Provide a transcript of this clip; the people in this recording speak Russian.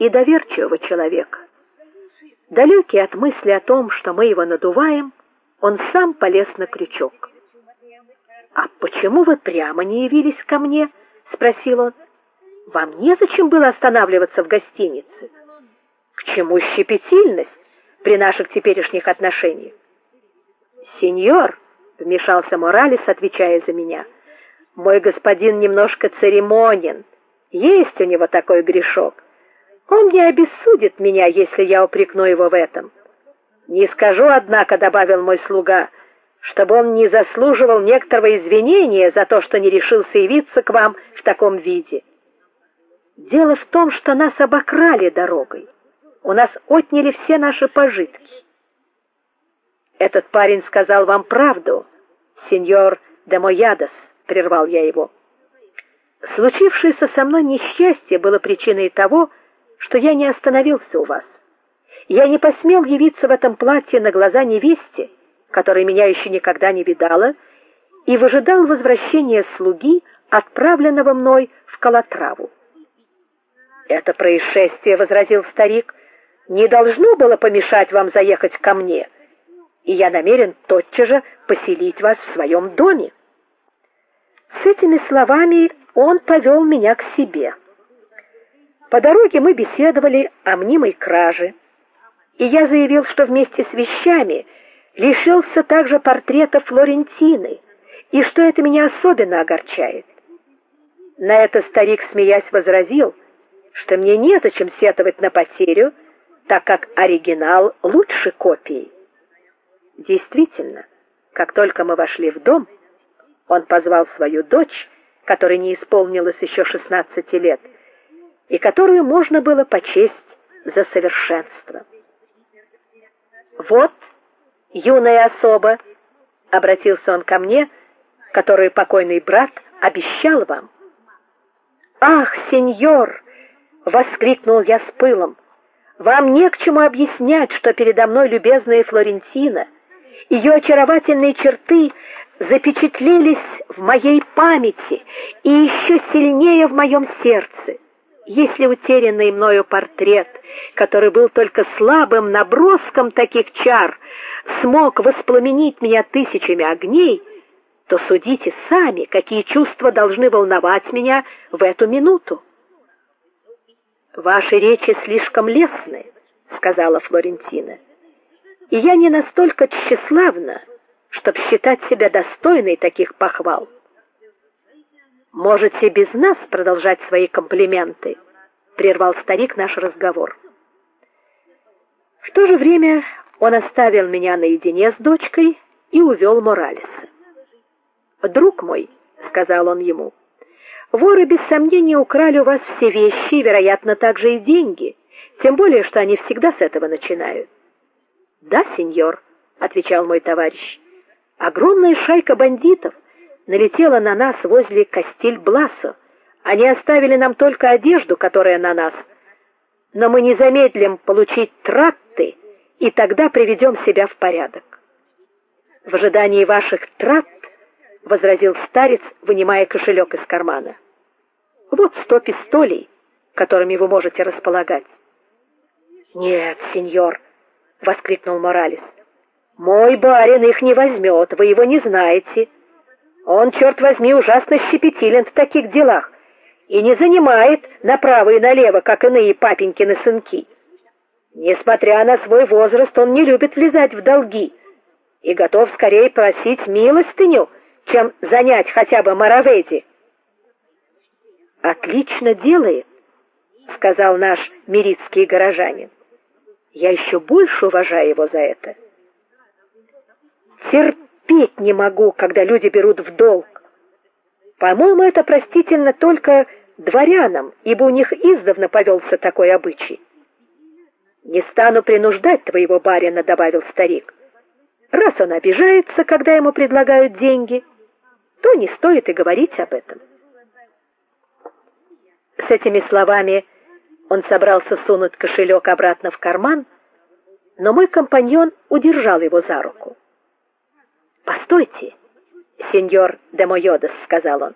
и доверчивого человека. Далекий от мысли о том, что мы его надуваем, он сам полез на крючок. А почему вы прямо не явились ко мне? спросил он. Вам незачем было останавливаться в гостинице. К чему щепетильность при наших теперешних отношениях? Сеньор, вмешался Моралес, отвечая за меня. Мой господин немножко церемонен. Есть у него такой грешок. Он не обессудит меня, если я упрекну его в этом. Не скажу, однако, добавил мой слуга, чтобы он не заслуживал некоторого извинения за то, что не решился явиться к вам в таком виде. Дело в том, что нас обокрали дорогой. У нас отняли все наши пожитки. Этот парень сказал вам правду, сеньор де Моядос, прервал я его. Случившееся со мной несчастье было причиной того, что я не остановился у вас. Я не посмел явиться в этом платье на глаза невесте, которая меня еще никогда не видала, и выжидал возвращения слуги, отправленного мной в Калатраву. Это происшествие, возразил старик, не должно было помешать вам заехать ко мне и я намерен тотчас же поселить вас в своем доме. С этими словами он повел меня к себе. По дороге мы беседовали о мнимой краже, и я заявил, что вместе с вещами лишился также портрета Флорентины, и что это меня особенно огорчает. На это старик, смеясь, возразил, что мне незачем сетовать на потерю, так как оригинал лучше копии. Действительно, как только мы вошли в дом, он позвал свою дочь, которой не исполнилось еще 16 лет, и которую можно было почесть за совершенство. Вот юная особа, обратился он ко мне, которую покойный брат обещал вам. Ах, сеньор, воскликнул я с пылом. Вам не к чему объяснять, что передо мной любезная Флорентина ее очаровательные черты запечатлелись в моей памяти и еще сильнее в моем сердце. Если утерянный мною портрет, который был только слабым наброском таких чар, смог воспламенить меня тысячами огней, то судите сами, какие чувства должны волновать меня в эту минуту. Ваши речи слишком лестны, сказала Флорентина и я не настолько тщеславна, чтобы считать себя достойной таких похвал. Можете без нас продолжать свои комплименты, прервал старик наш разговор. В то же время он оставил меня наедине с дочкой и увел Моралеса. "Друг мой", сказал он ему. "Воры без сомнения украли у вас все вещи, вероятно, также и деньги, тем более что они всегда с этого начинают. "Да, сеньор", отвечал мой товарищ. Огромная шайка бандитов налетела на нас возле Кастиль-Бласо. Они оставили нам только одежду, которая на нас. Но мы не замедлим получить тратты, и тогда приведем себя в порядок. В ожидании ваших трат, возразил старец, вынимая кошелек из кармана. Вот сто пистолей, которыми вы можете располагать. Нет, сеньор, воскликнул Моралес. Мой барин их не возьмет, вы его не знаете. Он, черт возьми, ужасно щепетилен в таких делах и не занимает направо и налево, как иные папенькины сынки. Несмотря на свой возраст, он не любит влезать в долги и готов скорее просить милостыню, чем занять хотя бы Мараведи. Отлично делает, сказал наш мирицкий горожанин. Я еще больше уважаю его за это. Терпеть не могу, когда люди берут в долг. По-моему, это простительно только дворянам, ибо у них издавна повелся такой обычай. Не стану принуждать твоего барина, добавил старик. Раз он обижается, когда ему предлагают деньги, то не стоит и говорить об этом. С этими словами он собрался сунуть кошелек обратно в карман, но мой компаньон удержал его за руку. "Постойте, сеньор де Мойодес", сказал он.